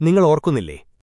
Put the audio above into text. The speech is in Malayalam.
നിങ്ങൾ ഓർക്കുന്നില്ലേ?